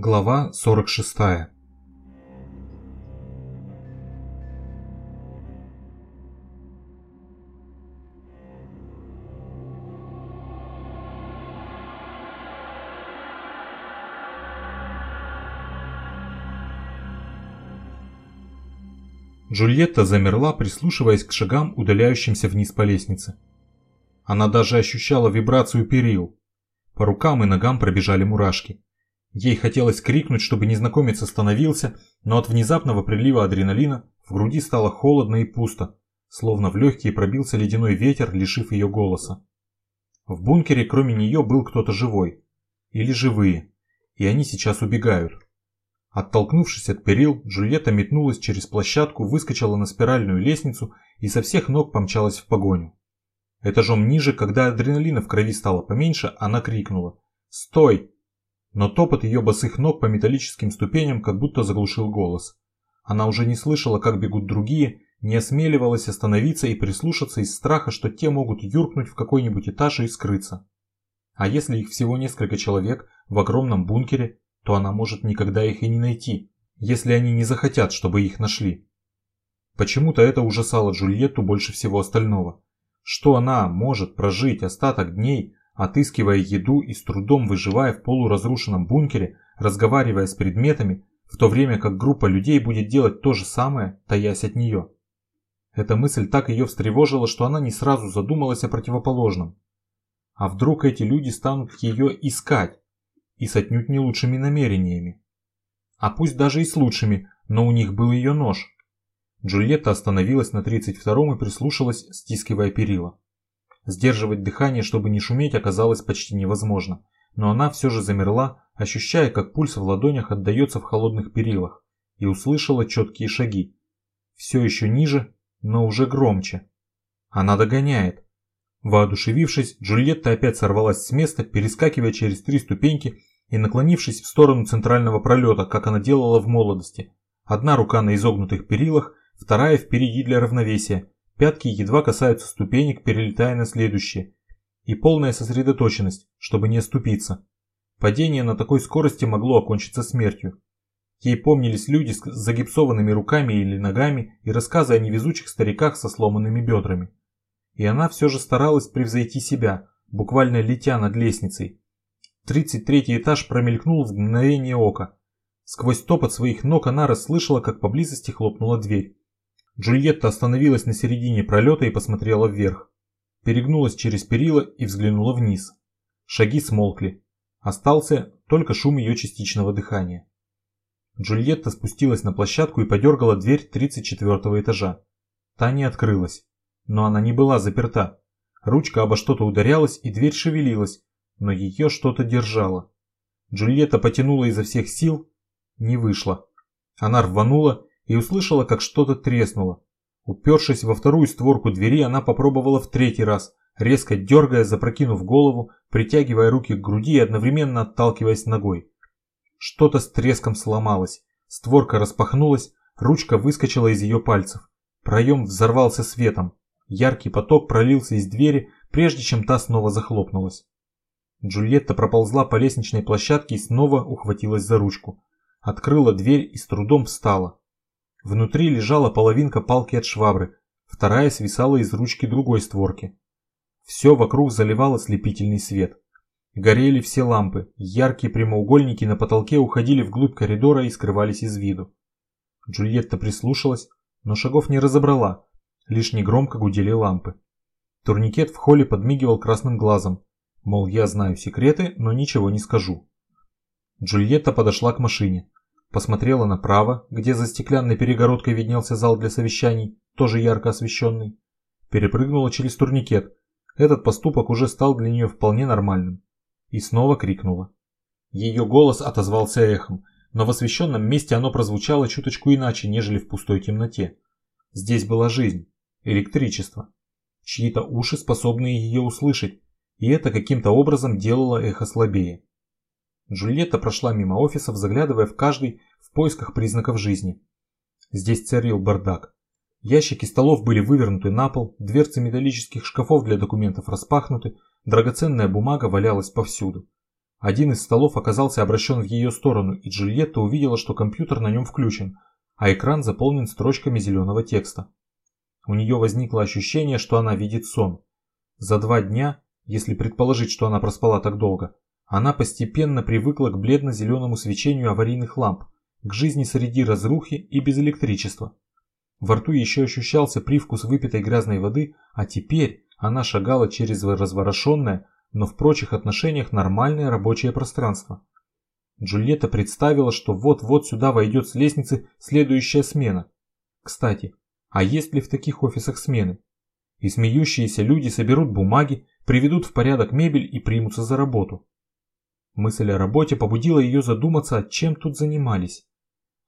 Глава 46 Джульетта замерла, прислушиваясь к шагам, удаляющимся вниз по лестнице. Она даже ощущала вибрацию перил. По рукам и ногам пробежали мурашки. Ей хотелось крикнуть, чтобы незнакомец остановился, но от внезапного прилива адреналина в груди стало холодно и пусто, словно в легкие пробился ледяной ветер, лишив ее голоса. В бункере кроме нее был кто-то живой. Или живые. И они сейчас убегают. Оттолкнувшись от перил, Джульетта метнулась через площадку, выскочила на спиральную лестницу и со всех ног помчалась в погоню. Этажом ниже, когда адреналина в крови стало поменьше, она крикнула «Стой!». Но топот ее босых ног по металлическим ступеням как будто заглушил голос. Она уже не слышала, как бегут другие, не осмеливалась остановиться и прислушаться из страха, что те могут юркнуть в какой-нибудь этаж и скрыться. А если их всего несколько человек в огромном бункере, то она может никогда их и не найти, если они не захотят, чтобы их нашли. Почему-то это ужасало Джульетту больше всего остального. Что она может прожить остаток дней, отыскивая еду и с трудом выживая в полуразрушенном бункере, разговаривая с предметами, в то время как группа людей будет делать то же самое, таясь от нее. Эта мысль так ее встревожила, что она не сразу задумалась о противоположном. А вдруг эти люди станут ее искать, и с отнюдь не лучшими намерениями. А пусть даже и с лучшими, но у них был ее нож. Джульетта остановилась на 32-м и прислушалась, стискивая перила. Сдерживать дыхание, чтобы не шуметь, оказалось почти невозможно, но она все же замерла, ощущая, как пульс в ладонях отдается в холодных перилах, и услышала четкие шаги. Все еще ниже, но уже громче. Она догоняет. Воодушевившись, Джульетта опять сорвалась с места, перескакивая через три ступеньки и наклонившись в сторону центрального пролета, как она делала в молодости. Одна рука на изогнутых перилах, вторая впереди для равновесия. Пятки едва касаются ступенек, перелетая на следующие. И полная сосредоточенность, чтобы не оступиться. Падение на такой скорости могло окончиться смертью. Ей помнились люди с загипсованными руками или ногами и рассказы о невезучих стариках со сломанными бедрами. И она все же старалась превзойти себя, буквально летя над лестницей, Тридцать третий этаж промелькнул в мгновение ока. Сквозь топот своих ног она расслышала, как поблизости хлопнула дверь. Джульетта остановилась на середине пролета и посмотрела вверх. Перегнулась через перила и взглянула вниз. Шаги смолкли. Остался только шум ее частичного дыхания. Джульетта спустилась на площадку и подергала дверь 34 этажа. Та не открылась. Но она не была заперта. Ручка обо что-то ударялась, и дверь шевелилась, но ее что-то держало. Джульетта потянула изо всех сил, не вышло. Она рванула и услышала, как что-то треснуло. Упершись во вторую створку двери, она попробовала в третий раз, резко дергая, запрокинув голову, притягивая руки к груди и одновременно отталкиваясь ногой. Что-то с треском сломалось. Створка распахнулась, ручка выскочила из ее пальцев. Проем взорвался светом. Яркий поток пролился из двери, прежде чем та снова захлопнулась. Джульетта проползла по лестничной площадке и снова ухватилась за ручку. Открыла дверь и с трудом встала. Внутри лежала половинка палки от швабры, вторая свисала из ручки другой створки. Все вокруг заливало слепительный свет. Горели все лампы, яркие прямоугольники на потолке уходили вглубь коридора и скрывались из виду. Джульетта прислушалась, но шагов не разобрала, лишь негромко гудели лампы. Турникет в холле подмигивал красным глазом, Мол, я знаю секреты, но ничего не скажу. Джульетта подошла к машине. Посмотрела направо, где за стеклянной перегородкой виднелся зал для совещаний, тоже ярко освещенный. Перепрыгнула через турникет. Этот поступок уже стал для нее вполне нормальным. И снова крикнула. Ее голос отозвался эхом, но в освещенном месте оно прозвучало чуточку иначе, нежели в пустой темноте. Здесь была жизнь, электричество. Чьи-то уши, способные ее услышать, и это каким-то образом делало эхо слабее. Джульетта прошла мимо офисов, заглядывая в каждый в поисках признаков жизни. Здесь царил бардак. Ящики столов были вывернуты на пол, дверцы металлических шкафов для документов распахнуты, драгоценная бумага валялась повсюду. Один из столов оказался обращен в ее сторону, и Джульетта увидела, что компьютер на нем включен, а экран заполнен строчками зеленого текста. У нее возникло ощущение, что она видит сон. За два дня, если предположить, что она проспала так долго, она постепенно привыкла к бледно-зеленому свечению аварийных ламп, к жизни среди разрухи и без электричества. Во рту еще ощущался привкус выпитой грязной воды, а теперь она шагала через разворошенное, но в прочих отношениях нормальное рабочее пространство. Джульетта представила, что вот-вот сюда войдет с лестницы следующая смена. Кстати, а есть ли в таких офисах смены? И смеющиеся люди соберут бумаги, приведут в порядок мебель и примутся за работу. Мысль о работе побудила ее задуматься, чем тут занимались.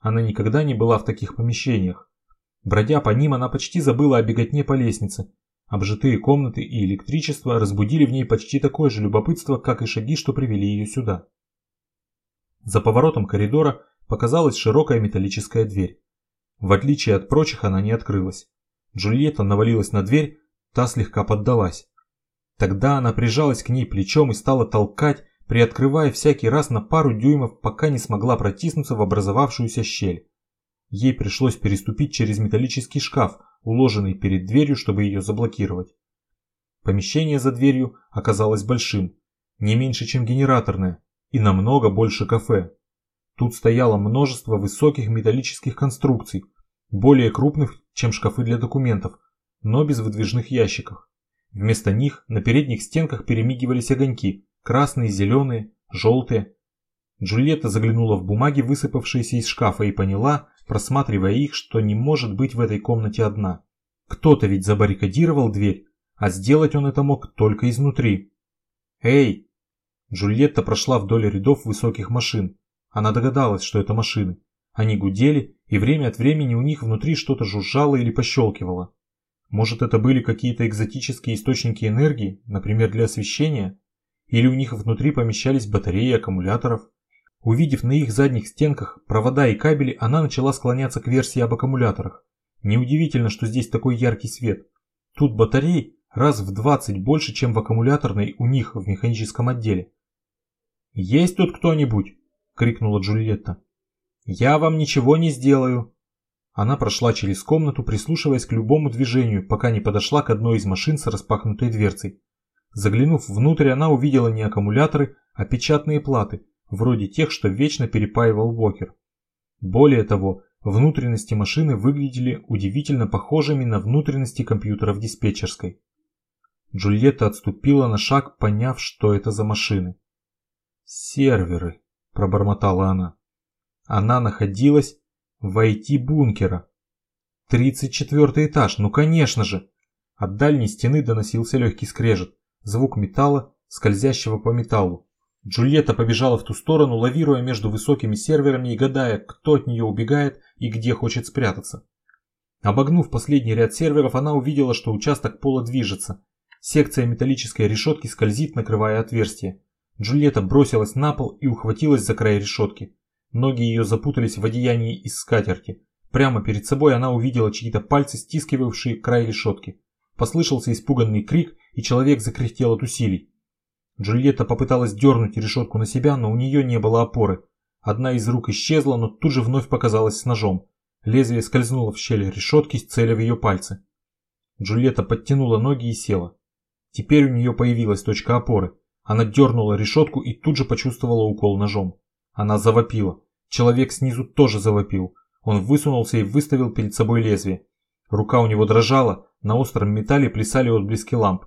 Она никогда не была в таких помещениях. Бродя по ним, она почти забыла о беготне по лестнице. Обжитые комнаты и электричество разбудили в ней почти такое же любопытство, как и шаги, что привели ее сюда. За поворотом коридора показалась широкая металлическая дверь. В отличие от прочих, она не открылась. Джульетта навалилась на дверь, та слегка поддалась. Тогда она прижалась к ней плечом и стала толкать, приоткрывая всякий раз на пару дюймов, пока не смогла протиснуться в образовавшуюся щель. Ей пришлось переступить через металлический шкаф, уложенный перед дверью, чтобы ее заблокировать. Помещение за дверью оказалось большим, не меньше, чем генераторное, и намного больше кафе. Тут стояло множество высоких металлических конструкций, более крупных, чем шкафы для документов, но без выдвижных ящиков. Вместо них на передних стенках перемигивались огоньки, красные, зеленые, желтые. Джульетта заглянула в бумаги, высыпавшиеся из шкафа, и поняла, просматривая их, что не может быть в этой комнате одна. Кто-то ведь забаррикадировал дверь, а сделать он это мог только изнутри. «Эй!» Джульетта прошла вдоль рядов высоких машин. Она догадалась, что это машины. Они гудели, и время от времени у них внутри что-то жужжало или пощелкивало. Может, это были какие-то экзотические источники энергии, например, для освещения? Или у них внутри помещались батареи аккумуляторов? Увидев на их задних стенках провода и кабели, она начала склоняться к версии об аккумуляторах. Неудивительно, что здесь такой яркий свет. Тут батарей раз в 20 больше, чем в аккумуляторной у них в механическом отделе. «Есть тут кто-нибудь?» – крикнула Джульетта. «Я вам ничего не сделаю». Она прошла через комнату, прислушиваясь к любому движению, пока не подошла к одной из машин с распахнутой дверцей. Заглянув внутрь, она увидела не аккумуляторы, а печатные платы, вроде тех, что вечно перепаивал Бокер. Более того, внутренности машины выглядели удивительно похожими на внутренности компьютера в диспетчерской. Джульетта отступила на шаг, поняв, что это за машины. «Серверы», – пробормотала она. Она находилась в IT-бункера. 34 этаж, ну конечно же. От дальней стены доносился легкий скрежет звук металла, скользящего по металлу. Джульетта побежала в ту сторону, лавируя между высокими серверами и гадая, кто от нее убегает и где хочет спрятаться. Обогнув последний ряд серверов, она увидела, что участок пола движется. Секция металлической решетки скользит, накрывая отверстие. Джульетта бросилась на пол и ухватилась за край решетки. Ноги ее запутались в одеянии из скатерти. Прямо перед собой она увидела чьи-то пальцы, стискивавшие край решетки. Послышался испуганный крик, и человек закряхтел от усилий. Джульетта попыталась дернуть решетку на себя, но у нее не было опоры. Одна из рук исчезла, но тут же вновь показалась с ножом. Лезвие скользнуло в щель решетки, целя в ее пальцы. Джульетта подтянула ноги и села. Теперь у нее появилась точка опоры. Она дернула решетку и тут же почувствовала укол ножом. Она завопила. Человек снизу тоже завопил. Он высунулся и выставил перед собой лезвие. Рука у него дрожала, на остром металле плясали отблески ламп.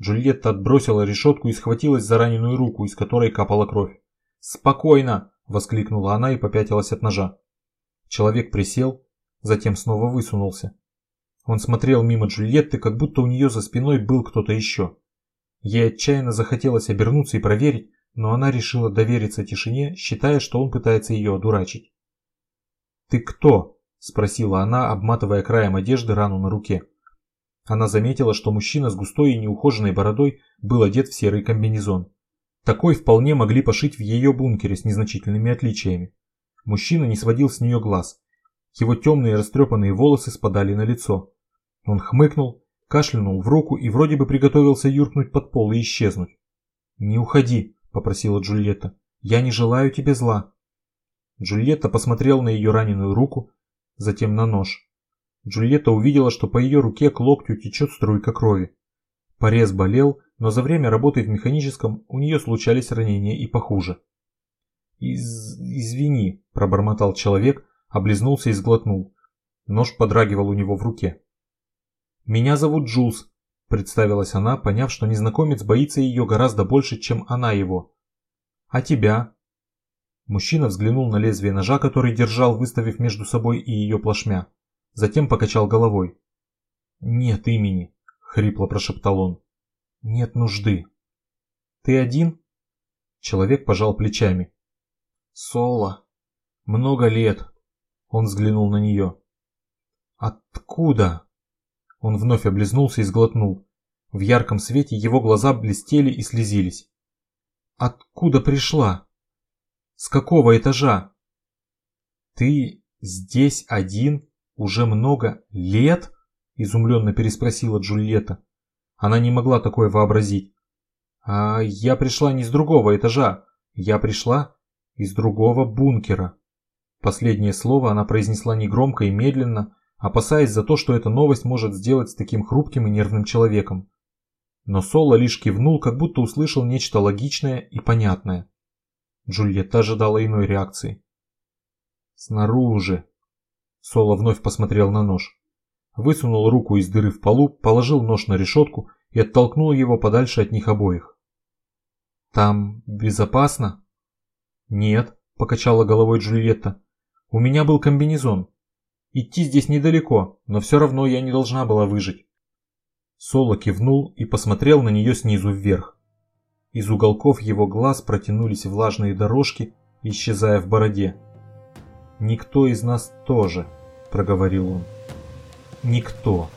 Джульетта отбросила решетку и схватилась за раненую руку, из которой капала кровь. «Спокойно!» – воскликнула она и попятилась от ножа. Человек присел, затем снова высунулся. Он смотрел мимо Джульетты, как будто у нее за спиной был кто-то еще. Ей отчаянно захотелось обернуться и проверить, но она решила довериться тишине, считая, что он пытается ее одурачить. «Ты кто?» – спросила она, обматывая краем одежды рану на руке. Она заметила, что мужчина с густой и неухоженной бородой был одет в серый комбинезон. Такой вполне могли пошить в ее бункере с незначительными отличиями. Мужчина не сводил с нее глаз. Его темные растрепанные волосы спадали на лицо. Он хмыкнул, кашлянул в руку и вроде бы приготовился юркнуть под пол и исчезнуть. «Не уходи», – попросила Джульетта. «Я не желаю тебе зла». Джульетта посмотрела на ее раненую руку, затем на нож. Джульетта увидела, что по ее руке к локтю течет струйка крови. Порез болел, но за время работы в механическом у нее случались ранения и похуже. «Из... «Извини», – пробормотал человек, облизнулся и сглотнул. Нож подрагивал у него в руке. «Меня зовут Джулс», – представилась она, поняв, что незнакомец боится ее гораздо больше, чем она его. «А тебя?» Мужчина взглянул на лезвие ножа, который держал, выставив между собой и ее плашмя. Затем покачал головой. «Нет имени», – хрипло прошептал он. «Нет нужды». «Ты один?» Человек пожал плечами. «Соло. Много лет». Он взглянул на нее. «Откуда?» Он вновь облизнулся и сглотнул. В ярком свете его глаза блестели и слезились. «Откуда пришла? С какого этажа?» «Ты здесь один уже много лет?» Изумленно переспросила Джульетта. Она не могла такое вообразить. «А я пришла не с другого этажа. Я пришла из другого бункера». Последнее слово она произнесла негромко и медленно, опасаясь за то, что эта новость может сделать с таким хрупким и нервным человеком. Но Соло лишь кивнул, как будто услышал нечто логичное и понятное. Джульетта ожидала иной реакции. «Снаружи!» Соло вновь посмотрел на нож. Высунул руку из дыры в полу, положил нож на решетку и оттолкнул его подальше от них обоих. «Там безопасно?» «Нет», – покачала головой Джульетта. «У меня был комбинезон. Идти здесь недалеко, но все равно я не должна была выжить. Соло кивнул и посмотрел на нее снизу вверх. Из уголков его глаз протянулись влажные дорожки, исчезая в бороде. «Никто из нас тоже», — проговорил он. «Никто».